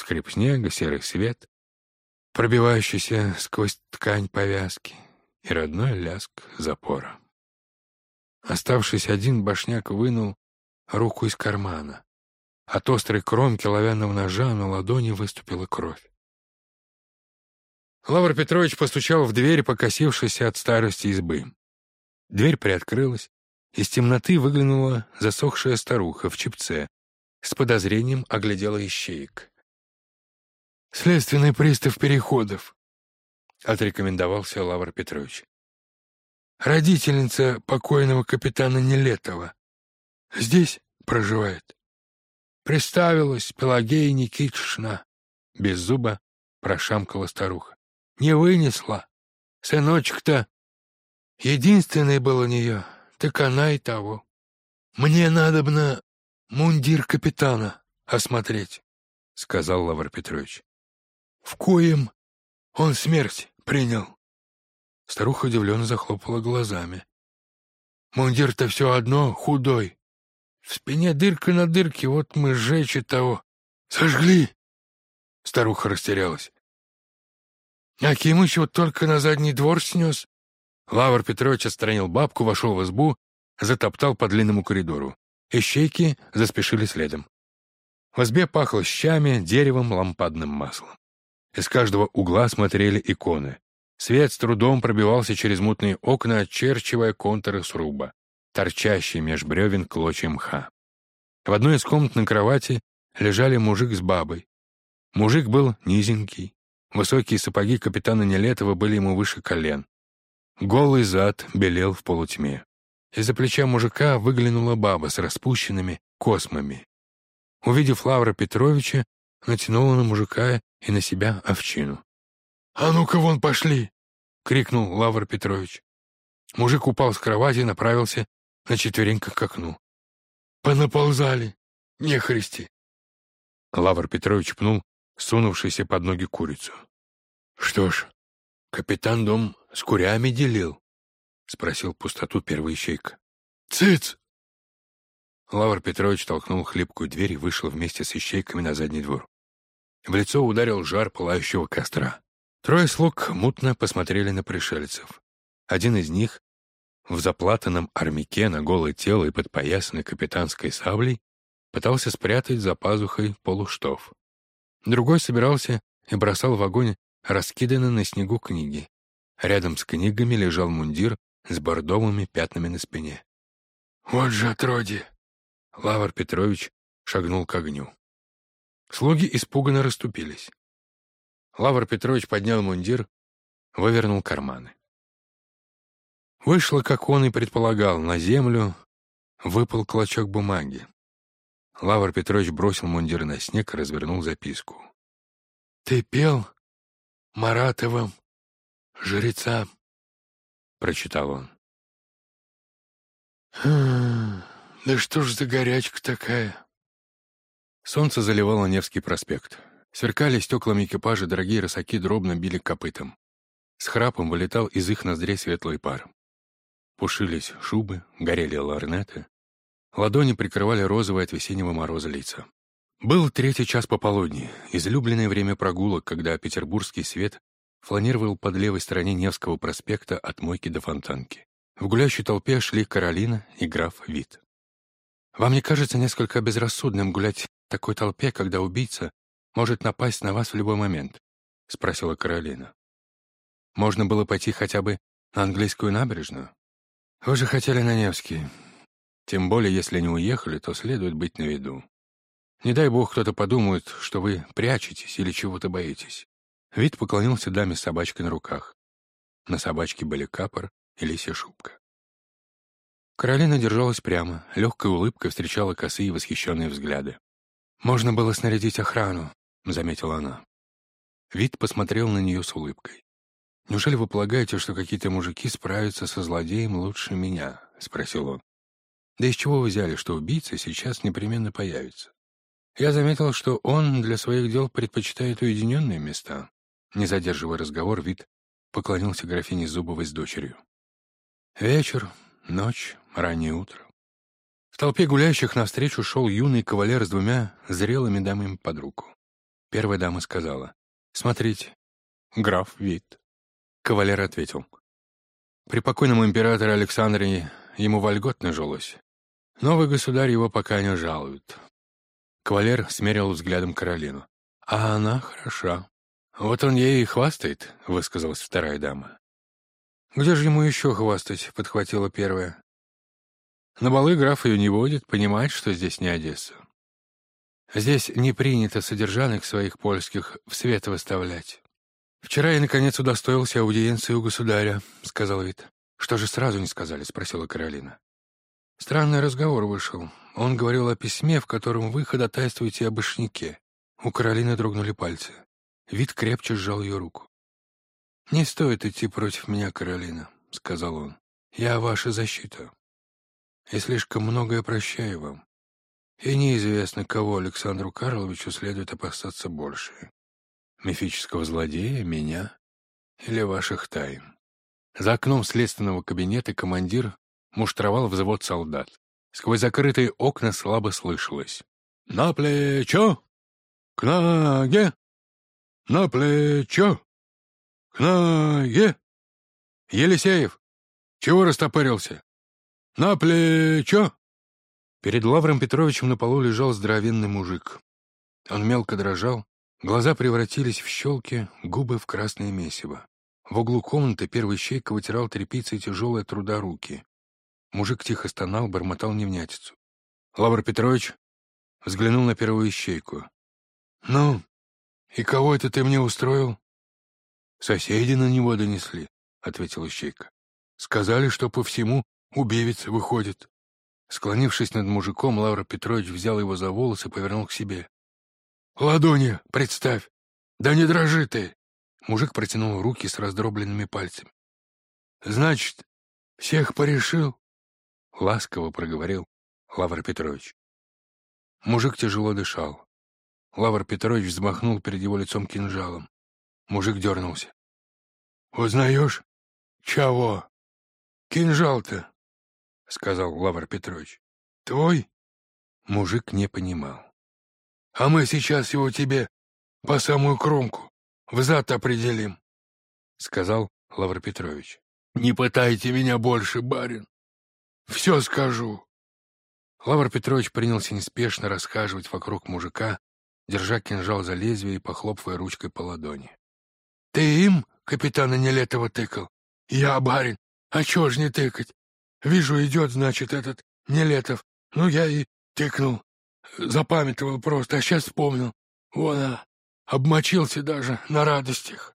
скрип снега, серый свет, пробивающийся сквозь ткань повязки и родной ляск запора. Оставшись один, башняк вынул руку из кармана. От острой кромки лавянного ножа на ладони выступила кровь. Лавр Петрович постучал в дверь, покосившись от старости избы. Дверь приоткрылась. Из темноты выглянула засохшая старуха в чепце. С подозрением оглядела ищеек. «Следственный пристав Переходов», — отрекомендовался Лавр Петрович. «Родительница покойного капитана Нелетова. Здесь проживает». Представилась Пелагея Никитишна. Без зуба прошамкала старуха. Не вынесла. Сыночек-то единственный был у нее, так она и того. Мне надо бы на мундир капитана осмотреть, — сказал Лавр Петрович. В коем он смерть принял. Старуха удивленно захлопала глазами. Мундир-то все одно худой. В спине дырка на дырке, вот мы сжечь и того. Сожгли! Старуха растерялась. Акимыч вот только на задний двор снес. Лавр Петрович отстранил бабку, вошел в избу, затоптал по длинному коридору. Ищейки заспешили следом. В избе пахло щами, деревом, лампадным маслом. Из каждого угла смотрели иконы. Свет с трудом пробивался через мутные окна, очерчивая контуры сруба, торчащие меж бревен клочья мха. В одной из комнат на кровати лежали мужик с бабой. Мужик был низенький, Высокие сапоги капитана Нелетова были ему выше колен. Голый зад белел в полутьме. Из-за плеча мужика выглянула баба с распущенными космами. Увидев Лавра Петровича, натянула на мужика и на себя овчину. «А ну-ка вон пошли!» — крикнул Лавр Петрович. Мужик упал с кровати и направился на четвереньках к окну. «Понаползали! Нехристи!» Лавр Петрович пнул сунувшийся под ноги курицу. «Что ж, капитан дом с курями делил?» — спросил пустоту первый ищейка. «Цыц!» Лавр Петрович толкнул хлипкую дверь и вышел вместе с ищейками на задний двор. В лицо ударил жар пылающего костра. Трое слуг мутно посмотрели на пришельцев. Один из них, в заплатанном армяке на голое тело и подпоясанной капитанской саблей, пытался спрятать за пазухой полуштов. Другой собирался и бросал в огонь раскиданные на снегу книги. Рядом с книгами лежал мундир с бордовыми пятнами на спине. «Вот же отродье!» Лавр Петрович шагнул к огню. Слуги испуганно расступились. Лавр Петрович поднял мундир, вывернул карманы. Вышло, как он и предполагал, на землю выпал клочок бумаги. Лавр Петрович бросил мундир на снег и развернул записку. «Ты пел Маратовым жрецам», — прочитал он. «Хм, «Да что ж за горячка такая?» Солнце заливало Невский проспект. Сверкали стеклами экипажа, дорогие рысаки дробно били копытом. С храпом вылетал из их ноздрей светлый пар. Пушились шубы, горели ларнеты. Ладони прикрывали розовые от весеннего мороза лица. Был третий час пополудни, излюбленное время прогулок, когда петербургский свет фланировал под левой стороне Невского проспекта от мойки до фонтанки. В гуляющей толпе шли Каролина и граф Вит. «Вам не кажется несколько безрассудным гулять такой толпе, когда убийца может напасть на вас в любой момент?» — спросила Каролина. «Можно было пойти хотя бы на английскую набережную. Вы же хотели на Невский. Тем более, если они уехали, то следует быть на виду. Не дай бог кто-то подумает, что вы прячетесь или чего-то боитесь. Вид поклонился даме с собачкой на руках. На собачке были капор и лисья шубка. Каролина держалась прямо, легкая улыбка встречала косые восхищенные взгляды. «Можно было снарядить охрану», — заметила она. Вид посмотрел на нее с улыбкой. «Неужели вы полагаете, что какие-то мужики справятся со злодеем лучше меня?» — спросил он. Да из чего вы взяли, что убийца сейчас непременно появится? Я заметил, что он для своих дел предпочитает уединенные места. Не задерживая разговор, вид поклонился графине Зубовой с дочерью. Вечер, ночь, раннее утро. В толпе гуляющих навстречу шел юный кавалер с двумя зрелыми дамами под руку. Первая дама сказала, «Смотрите, граф Вит». Кавалер ответил, «При покойном императоре Александре ему вольготно жилось. Новый государь его пока не жалует». Кавалер смерил взглядом Каролину. «А она хороша». «Вот он ей и хвастает», — высказалась вторая дама. «Где же ему еще хвастать?» — подхватила первая. «На балы граф ее не водит, понимает, что здесь не Одесса. Здесь не принято содержанок своих польских в свет выставлять. Вчера я, наконец, удостоился аудиенции у государя», — сказал Вит. «Что же сразу не сказали?» — спросила Каролина. Странный разговор вышел. Он говорил о письме, в котором вы ходатайствуете об Ишнике. У Каролины дрогнули пальцы. Вид крепче сжал ее руку. «Не стоит идти против меня, Каролина», — сказал он. «Я ваша защита. И слишком многое прощаю вам. И неизвестно, кого Александру Карловичу следует опасаться больше. Мифического злодея, меня или ваших тайн». За окном следственного кабинета командир муштровал взвод солдат. Сквозь закрытые окна слабо слышалось. «На плечо! К ноге! На плечо! К ноге! Елисеев! Чего растопырился? На плечо!» Перед Лавром Петровичем на полу лежал здоровенный мужик. Он мелко дрожал, глаза превратились в щелки, губы в красное месиво. В углу комнаты первый щейка вытирал тряпицей тяжелые труда руки. Мужик тихо стонал, бормотал невнятицу. Лавр Петрович взглянул на первую ищейку. «Ну, и кого это ты мне устроил?» «Соседи на него донесли», — ответил ищейка. «Сказали, что по всему убивец выходит». Склонившись над мужиком, Лавр Петрович взял его за волосы и повернул к себе. «Ладони, представь! Да не дрожи ты!» Мужик протянул руки с раздробленными пальцами. «Значит, всех порешил?» — ласково проговорил Лавр Петрович. Мужик тяжело дышал. Лавр Петрович взмахнул перед его лицом кинжалом. Мужик дернулся. «Узнаешь? Чего? Кинжал-то?» — сказал Лавр Петрович. «Твой?» Мужик не понимал. «А мы сейчас его тебе по самую кромку в зад определим», — сказал Лавр Петрович. «Не пытайте меня больше, барин. Все скажу. Лавр Петрович принялся неспешно расхаживать вокруг мужика, держа кинжал за лезвие и похлопывая ручкой по ладони. — Ты им, капитана Нелетова, тыкал? — Я, барин. А чего ж не тыкать? Вижу, идет, значит, этот Нелетов. Ну, я и тыкнул. Запамятовал просто, а сейчас вспомнил. Вон, а, обмочился даже на радостях.